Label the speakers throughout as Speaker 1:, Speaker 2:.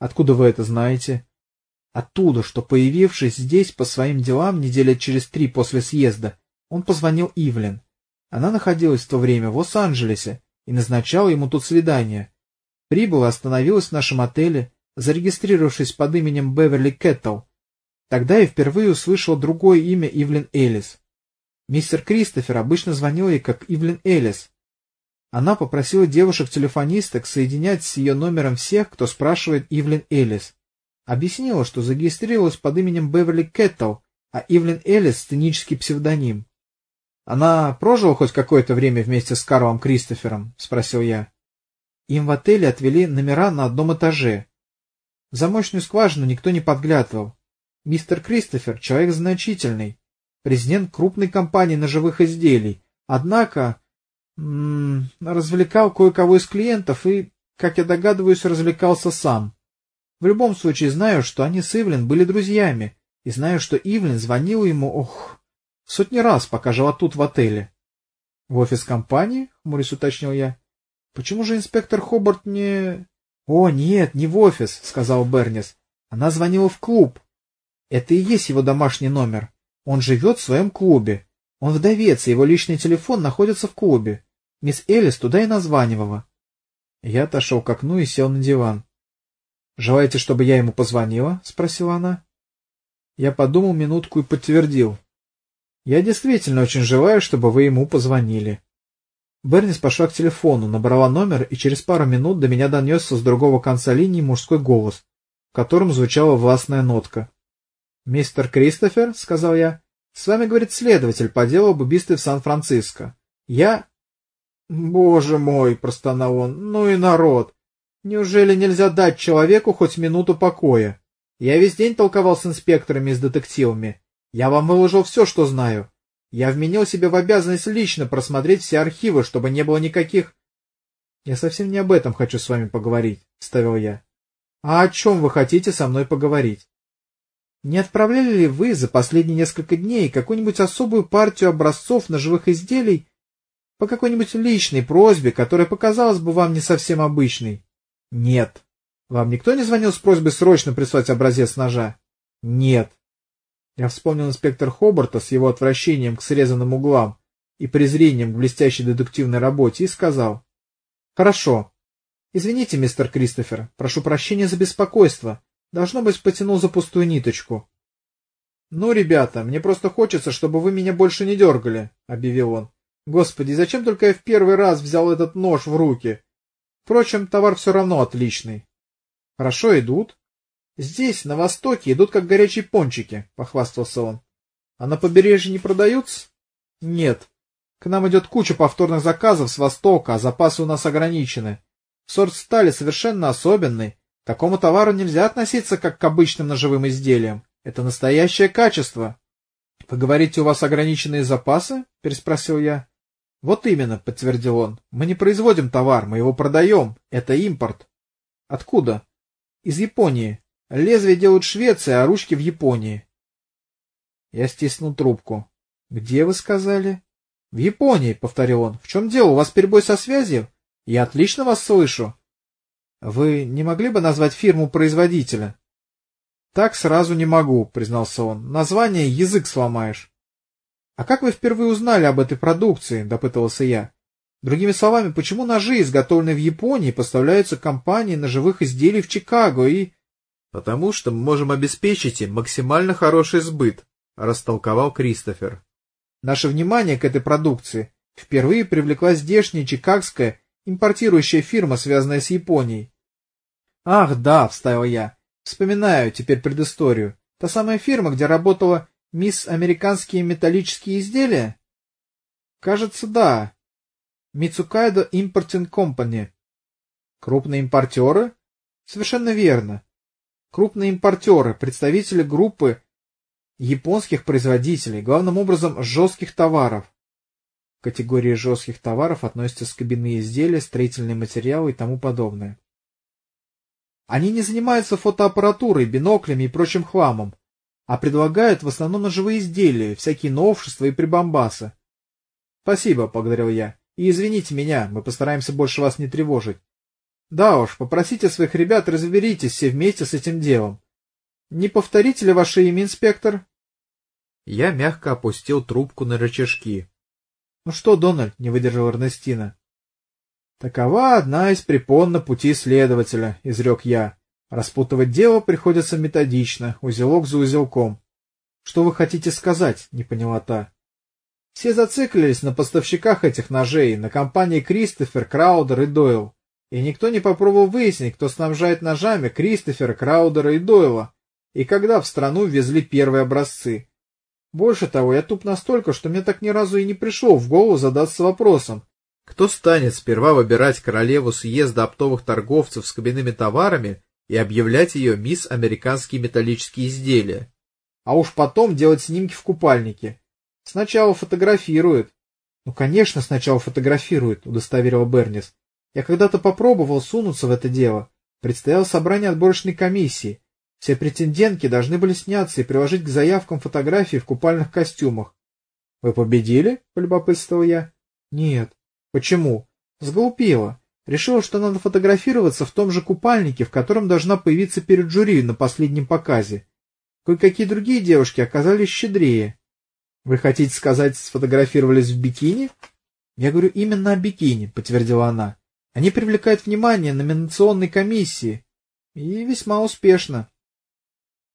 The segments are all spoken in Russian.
Speaker 1: Откуда вы это знаете? Оттуда, что, появившись здесь по своим делам недели через три после съезда, он позвонил Ивлен. Она находилась в то время в Лос-Анджелесе и назначала ему тут свидание. Прибыла, остановилась в нашем отеле, зарегистрировавшись под именем Беверли Кэттл. Тогда я впервые услышал другое имя Ивлен Элис. Мистер Кристофер обычно звонил ей как Ивлен Элис. Она попросила девушек-телефонисток соединять с ее номером всех, кто спрашивает Ивлен Элис. Объяснила, что зарегистрировалась под именем Беверли Кэттл, а Ивлен Элис — сценический псевдоним. Она прожила хоть какое-то время вместе с Карлом Кристофером? — спросил я. Им в отеле отвели номера на одном этаже. В замочную скважину никто не подглядывал. Мистер Кристофер — человек значительный, президент крупной компании ножевых изделий, однако развлекал кое-кого из клиентов и, как я догадываюсь, развлекался сам. В любом случае знаю, что они с Ивлин были друзьями, и знаю, что Ивлин звонил ему, ох, Сотни раз, пока жила тут в отеле. — В офис компании? — хмурясь уточнил я. — Почему же инспектор Хобарт не... — О, нет, не в офис, — сказал Бернис. Она звонила в клуб. Это и есть его домашний номер. Он живет в своем клубе. Он вдовец, и его личный телефон находится в клубе. Мисс Элис туда и названивала. Я отошел к окну и сел на диван. — Желаете, чтобы я ему позвонила? — спросила она. Я подумал минутку и подтвердил. Я действительно очень желаю, чтобы вы ему позвонили. Бернис пошла к телефону, набрала номер, и через пару минут до меня донесся с другого конца линии мужской голос, в котором звучала властная нотка. — Мистер Кристофер, — сказал я, — с вами говорит следователь по делу об убийстве в Сан-Франциско. Я... — Боже мой, — простонал он, — ну и народ! Неужели нельзя дать человеку хоть минуту покоя? Я весь день толковал с инспекторами и с детективами. Я вам выложил все, что знаю. Я вменил себе в обязанность лично просмотреть все архивы, чтобы не было никаких... — Я совсем не об этом хочу с вами поговорить, — вставил я. — А о чем вы хотите со мной поговорить? Не отправляли ли вы за последние несколько дней какую-нибудь особую партию образцов ножевых изделий по какой-нибудь личной просьбе, которая показалась бы вам не совсем обычной? — Нет. — Вам никто не звонил с просьбой срочно прислать образец ножа? — Нет. Я вспомнил инспектор Хобарта с его отвращением к срезанным углам и презрением к блестящей детективной работе и сказал. — Хорошо. Извините, мистер Кристофер, прошу прощения за беспокойство. Должно быть, потянул за пустую ниточку. — Ну, ребята, мне просто хочется, чтобы вы меня больше не дергали, — объявил он. — Господи, зачем только я в первый раз взял этот нож в руки? Впрочем, товар все равно отличный. — Хорошо идут, Здесь, на востоке, идут как горячие пончики, — похвастался он. — А на побережье не продаются? — Нет. К нам идет куча повторных заказов с востока, а запасы у нас ограничены. Сорт стали совершенно особенный. К такому товару нельзя относиться как к обычным ножевым изделиям. Это настоящее качество. — Вы говорите, у вас ограниченные запасы? — переспросил я. — Вот именно, — подтвердил он. — Мы не производим товар, мы его продаем. Это импорт. — Откуда? — Из Японии. Лезвие делают в Швеции, а ручки в Японии. Я стиснул трубку. — Где вы сказали? — В Японии, — повторил он. — В чем дело? У вас перебой со связью? Я отлично вас слышу. — Вы не могли бы назвать фирму производителя? — Так сразу не могу, — признался он. — Название язык сломаешь. — А как вы впервые узнали об этой продукции? — допытывался я. Другими словами, почему ножи, изготовленные в Японии, поставляются компании ножевых изделий в Чикаго и... Потому что мы можем обеспечить им максимально хороший сбыт, растолковал Кристофер. Наше внимание к этой продукции впервые привлекла здешняя чикагская импортирующая фирма, связанная с Японией. Ах, да, вставил я. Вспоминаю теперь предысторию. Та самая фирма, где работала мисс Американские металлические изделия? Кажется, да. Мицукайдо Импортинг Компани. Крупные импортеры? Совершенно верно крупные импортеры, представители группы японских производителей, главным образом жестких товаров. К категории жестких товаров относятся скобяные изделия, строительные материалы и тому подобное. Они не занимаются фотоаппаратурой, биноклями и прочим хламом, а предлагают в основном ножевые изделия, всякие новшества и прибамбасы. — Спасибо, — благодарил я. — И извините меня, мы постараемся больше вас не тревожить. Да уж, попросите своих ребят, разберитесь все вместе с этим делом. Не повторите ли ваше имя, инспектор?
Speaker 2: Я мягко опустил трубку на рычажки.
Speaker 1: — Ну что, Дональд, — не выдержал Эрнестина. — Такова одна из препон на пути следователя, — изрек я. Распутывать дело приходится методично, узелок за узелком. — Что вы хотите сказать? — не поняла та. Все зациклились на поставщиках этих ножей, на компании Кристофер, Краудер и Дойл. И никто не попробовал выяснить, кто снабжает ножами Кристофера, Краудера и Дойла, и когда в страну ввезли первые образцы. Больше того, я туп настолько, что мне так ни разу и не пришло в голову задаться вопросом,
Speaker 2: кто станет сперва выбирать королеву съезда оптовых торговцев с кабинными товарами и объявлять ее мисс американские металлические изделия?
Speaker 1: А уж потом делать снимки в купальнике. Сначала фотографируют. Ну, конечно, сначала фотографируют, удостоверила Бернис. Я когда-то попробовал сунуться в это дело. Предстояло собрание отборочной комиссии. Все претендентки должны были сняться и приложить к заявкам фотографии в купальных костюмах. — Вы победили? — полюбопытствовал я. — Нет. — Почему? — Сглупила. Решила, что надо фотографироваться в том же купальнике, в котором должна появиться перед жюри на последнем показе. Кое-какие другие девушки оказались щедрее. — Вы хотите сказать, сфотографировались в бикини? — Я говорю именно о бикини, — подтвердила она. — Они привлекают внимание номинационной комиссии. И весьма успешно.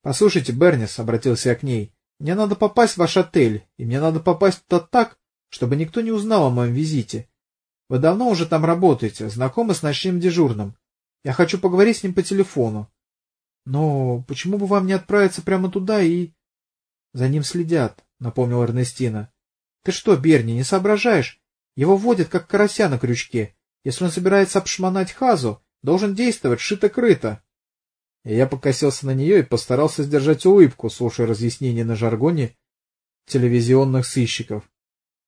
Speaker 1: «Послушайте, Бернис», — обратился я к ней, — «мне надо попасть в ваш отель, и мне надо попасть туда так, чтобы никто не узнал о моем визите. Вы давно уже там работаете, знакомы с ночным дежурным. Я хочу поговорить с ним по телефону. Но почему бы вам не отправиться прямо туда и... За ним следят, — напомнил Эрнестина. Ты что, Берни, не соображаешь? Его водят, как карася на крючке. Если он собирается обшмонать Хазу, должен действовать шито-крыто. Я покосился на нее и постарался сдержать улыбку, слушая разъяснения на жаргоне телевизионных сыщиков.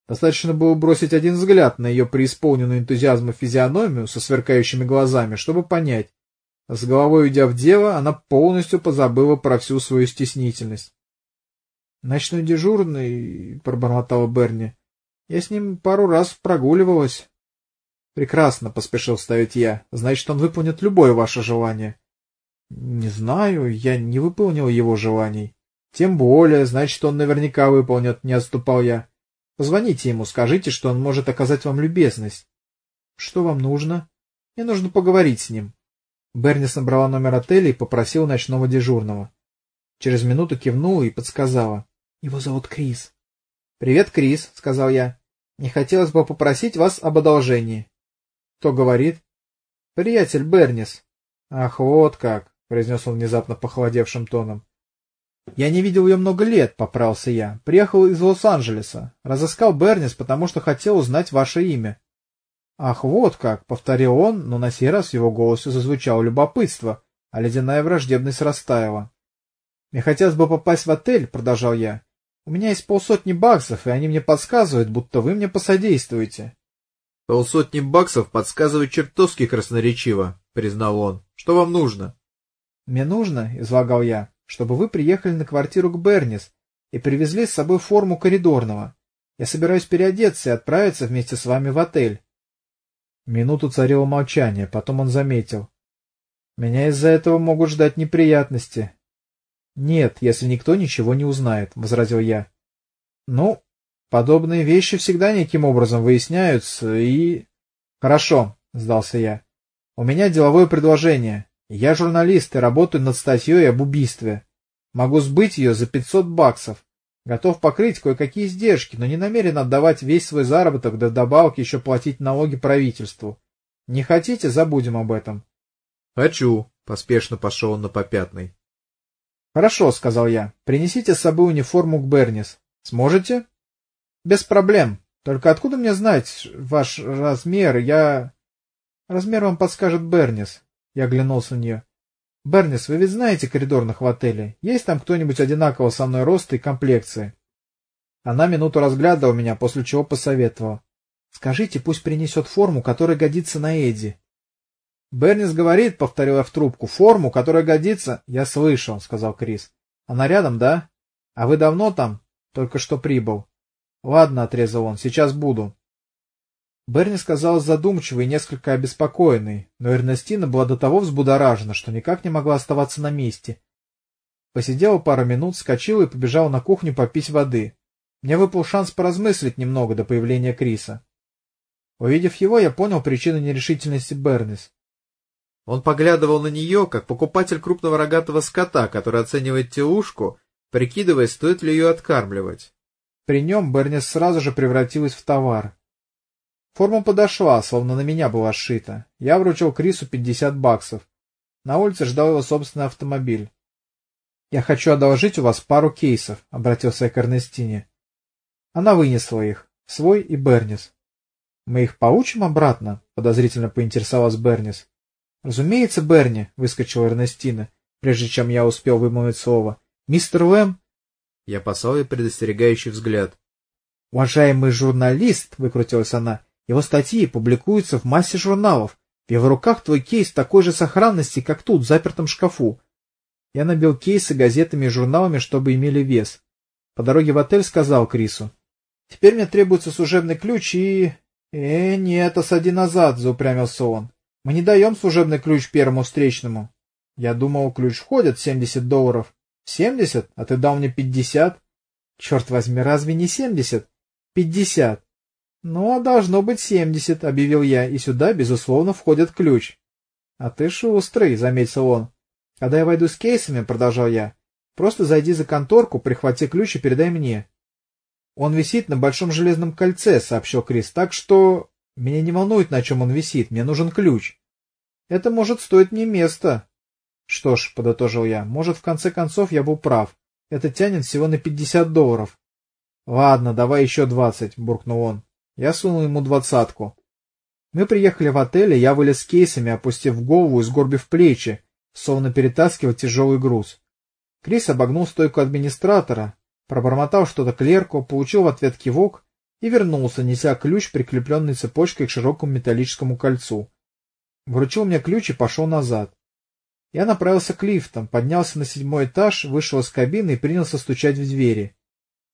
Speaker 1: Достаточно было бросить один взгляд на ее преисполненную энтузиазма физиономию со сверкающими глазами, чтобы понять. С головой уйдя в дело, она полностью позабыла про всю свою стеснительность. — Ночной дежурный, — пробормотала Берни. — Я с ним пару раз прогуливалась. — Прекрасно, — поспешил вставить я. — Значит, он выполнит любое ваше желание. —— Не знаю, я не выполнил его желаний. — Тем более, значит, он наверняка выполнит, — не отступал я. — Позвоните ему, скажите, что он может оказать вам любезность. — Что вам нужно? — Мне нужно поговорить с ним. Бернис набрала номер отеля и попросила ночного дежурного. Через минуту кивнула и подсказала. — Его зовут Крис. — Привет, Крис, — сказал я. — Не хотелось бы попросить вас об одолжении. — Кто говорит? — Приятель Бернис. — Ах, вот как. — произнес он внезапно похолодевшим тоном. — Я не видел ее много лет, — поправился я. Приехал из Лос-Анджелеса. Разыскал Бернис, потому что хотел узнать ваше имя. — Ах, вот как, — повторил он, но на сей раз в его голосе зазвучало любопытство, а ледяная враждебность растаяла. — Мне хотелось бы попасть в отель, — продолжал я. — У меня есть полсотни баксов, и они мне подсказывают, будто вы мне посодействуете.
Speaker 2: — Полсотни баксов подсказывают чертовски красноречиво, — признал он. — Что вам нужно?
Speaker 1: Мне нужно, — излагал я, — чтобы вы приехали на квартиру к Бернис и привезли с собой форму коридорного. Я собираюсь переодеться и отправиться вместе с вами в отель. Минуту царило молчание, потом он заметил. Меня из-за этого могут ждать неприятности. — Нет, если никто ничего не узнает, — возразил я. — Ну, подобные вещи всегда неким образом выясняются, и... — Хорошо, — сдался я. — У меня деловое предложение. Я журналист и работаю над статьей об убийстве. Могу сбыть ее за 500 баксов. Готов покрыть кое-какие издержки, но не намерен отдавать весь свой заработок, да вдобавок еще платить налоги правительству. Не хотите, забудем об этом.
Speaker 2: — Хочу, — поспешно пошел он на попятный.
Speaker 1: — Хорошо, — сказал я. — Принесите с собой униформу к Бернис. Сможете? — Без проблем. Только откуда мне знать ваш размер? Я... Размер вам подскажет Бернис. Я оглянулся на нее. — Бернис, вы ведь знаете коридорных в отеле? Есть там кто-нибудь одинакового со мной роста и комплекции? Она минуту разглядывала меня, после чего посоветовала. — Скажите, пусть принесет форму, которая годится на Эдди. — Бернис говорит, — повторил я в трубку, — форму, которая годится... — Я слышал, — сказал Крис. — Она рядом, да? А вы давно там? Только что прибыл. — Ладно, — отрезал он, — сейчас буду. Берни сказала задумчивой и несколько обеспокоенной, но Эрнестина была до того взбудоражена, что никак не могла оставаться на месте. Посидела пару минут, скочила и побежала на кухню попить воды. Мне выпал шанс поразмыслить немного до появления Криса. Увидев его, я понял причину нерешительности Бернис.
Speaker 2: Он поглядывал на нее, как покупатель крупного рогатого скота, который оценивает телушку, прикидывая, стоит ли ее откармливать.
Speaker 1: При нем Бернис сразу же превратилась в товар. Форма подошла, словно на меня была сшита. Я вручил Крису пятьдесят баксов. На улице ждал его собственный автомобиль. — Я хочу одолжить у вас пару кейсов, — обратился я к Эрнестине. Она вынесла их, свой и Бернис. — Мы их получим обратно? — подозрительно поинтересовалась Бернис. — Разумеется, Берни, — выскочила Эрнестина, прежде чем я успел вымолвить слово. — Мистер Лэм...
Speaker 2: Я послал ей предостерегающий взгляд.
Speaker 1: — Уважаемый журналист, — выкрутилась она, его статьи публикуются в массе журналов. В его руках твой кейс такой же сохранности, как тут, в запертом шкафу. Я набил кейсы газетами и журналами, чтобы имели вес. По дороге в отель сказал Крису. — Теперь мне требуется служебный ключ и... — Э, нет, осади назад, — заупрямился он. — Мы не даем служебный ключ первому встречному. Я думал, ключ входит в семьдесят долларов. — Семьдесят? А ты дал мне пятьдесят? — Черт возьми, разве не семьдесят? — Пятьдесят. «Ну, должно быть семьдесят», — объявил я, — «и сюда, безусловно, входит ключ». «А ты шустрый», — заметил он. «Когда я войду с кейсами», — продолжал я, — «просто зайди за конторку, прихвати ключ и передай мне». «Он висит на большом железном кольце», — сообщил Крис, — «так что...» «Меня не волнует, на чем он висит, мне нужен ключ». «Это может стоить мне место». «Что ж», — подытожил я, — «может, в конце концов я был прав. Это тянет всего на пятьдесят долларов». «Ладно, давай еще двадцать», — буркнул он. Я сунул ему двадцатку. Мы приехали в отель, и я вылез кейсами, опустив голову и сгорбив плечи, словно перетаскивал тяжелый груз. Крис обогнул стойку администратора, пробормотал что-то клерку, получил в ответ кивок и вернулся, неся ключ, прикрепленный цепочкой к широкому металлическому кольцу. Вручил мне ключ и пошел назад. Я направился к лифтам, поднялся на седьмой этаж, вышел из кабины и принялся стучать в двери.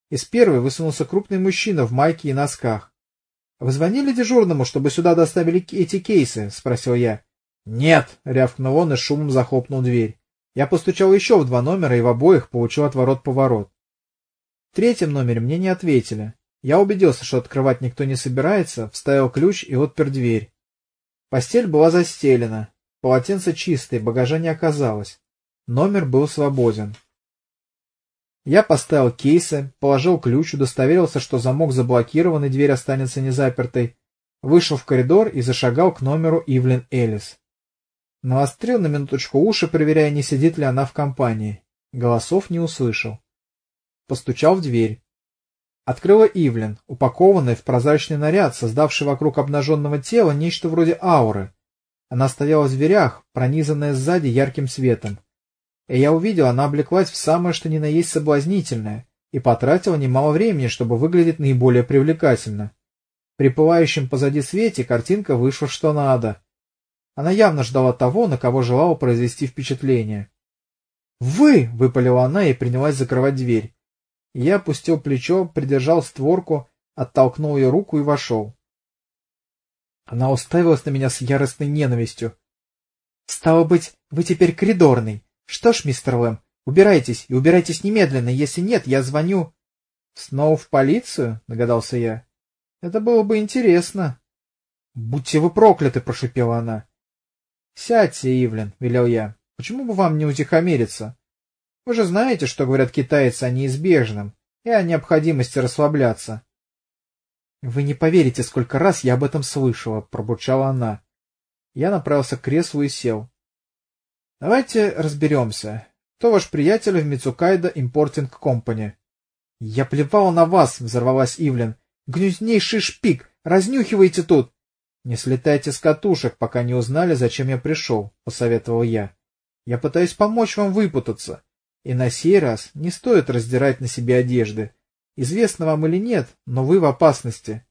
Speaker 1: Из первой высунулся крупный мужчина в майке и носках. Вы звонили дежурному, чтобы сюда доставили эти кейсы? — спросил я. — Нет, — рявкнул он и шумом захлопнул дверь. Я постучал еще в два номера и в обоих получил отворот-поворот. В третьем номере мне не ответили. Я убедился, что открывать никто не собирается, вставил ключ и отпер дверь. Постель была застелена, полотенце чистое, багажа не оказалось. Номер был свободен. Я поставил кейсы, положил ключ, удостоверился, что замок заблокирован и дверь останется незапертой, вышел в коридор и зашагал к номеру Ивлин Элис. Навострил на минуточку уши, проверяя, не сидит ли она в компании. Голосов не услышал. Постучал в дверь. Открыла Ивлин, упакованная в прозрачный наряд, создавший вокруг обнаженного тела нечто вроде ауры. Она стояла в дверях, пронизанная сзади ярким светом и я увидел, она облеклась в самое что ни на есть соблазнительное и потратила немало времени, чтобы выглядеть наиболее привлекательно. При пылающем позади свете картинка вышла что надо. Она явно ждала того, на кого желала произвести впечатление. «Вы!» — выпалила она и принялась закрывать дверь. Я опустил плечо, придержал створку, оттолкнул ее руку и вошел. Она уставилась на меня с яростной ненавистью. — Стало быть, вы теперь коридорный, что ж, мистер Лэм, убирайтесь, и убирайтесь немедленно. Если нет, я звоню. — Снова в полицию? — догадался я. — Это было бы интересно. — Будьте вы прокляты! — прошипела она. — Сядьте, Ивлен, — велел я. — Почему бы вам не утихомириться? Вы же знаете, что говорят китайцы о неизбежном и о необходимости расслабляться. — Вы не поверите, сколько раз я об этом слышала, — пробурчала она. Я направился к креслу и сел. Давайте разберемся. Кто ваш приятель в Мицукайда Импортинг Компани? Я плевал на вас, взорвалась Ивлен. Гнуснейший шпик, разнюхивайте тут. Не слетайте с катушек, пока не узнали, зачем я пришел, посоветовал я. Я пытаюсь помочь вам выпутаться. И на сей раз не стоит раздирать на себе одежды. Известно вам или нет, но вы в опасности.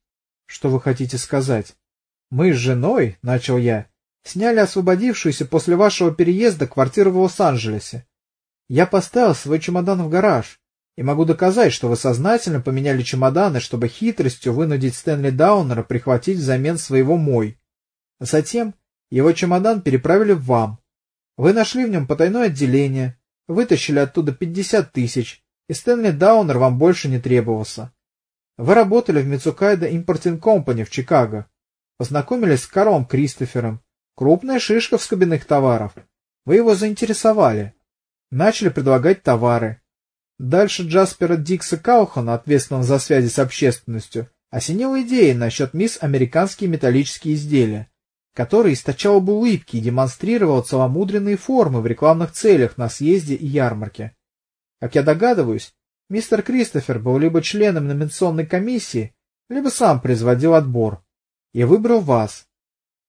Speaker 1: Что вы хотите сказать? Мы с женой, начал я, Сняли освободившуюся после вашего переезда квартиру в Лос-Анджелесе. Я поставил свой чемодан в гараж. И могу доказать, что вы сознательно поменяли чемоданы, чтобы хитростью вынудить Стэнли Даунера прихватить взамен своего мой. А затем его чемодан переправили вам. Вы нашли в нем потайное отделение, вытащили оттуда пятьдесят тысяч, и Стэнли Даунер вам больше не требовался. Вы работали в Мицукайда Импортинг Компани в Чикаго. Познакомились с Карлом Кристофером. Крупная шишка в скобяных товаров. Вы его заинтересовали. Начали предлагать товары. Дальше Джаспера Дикса Каухана, ответственного за связи с общественностью, осенила идея насчет мисс «Американские металлические изделия», которая источала бы улыбки и демонстрировала целомудренные формы в рекламных целях на съезде и ярмарке. Как я догадываюсь, мистер Кристофер был либо членом номинационной комиссии, либо сам производил отбор. Я выбрал вас.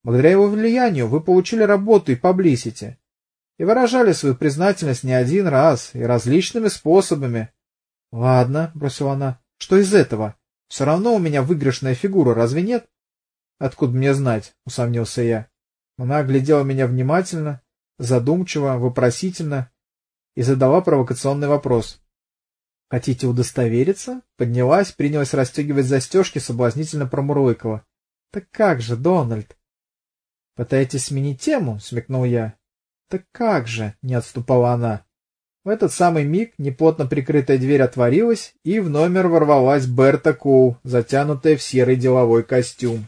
Speaker 1: Благодаря его влиянию вы получили работу и паблисити и выражали свою признательность не один раз и различными способами. — Ладно, — бросила она, — что из этого? Все равно у меня выигрышная фигура, разве нет? — Откуда мне знать? — усомнился я. Она оглядела меня внимательно, задумчиво, вопросительно и задала провокационный вопрос. — Хотите удостовериться? Поднялась, принялась расстегивать застежки, соблазнительно промурлыкала. — Так как же, Дональд? — Пытаетесь сменить тему? — смекнул я. Так как же, не отступала она. В этот самый миг неплотно прикрытая дверь отворилась, и в номер ворвалась Берта Коу, затянутая в серый деловой костюм.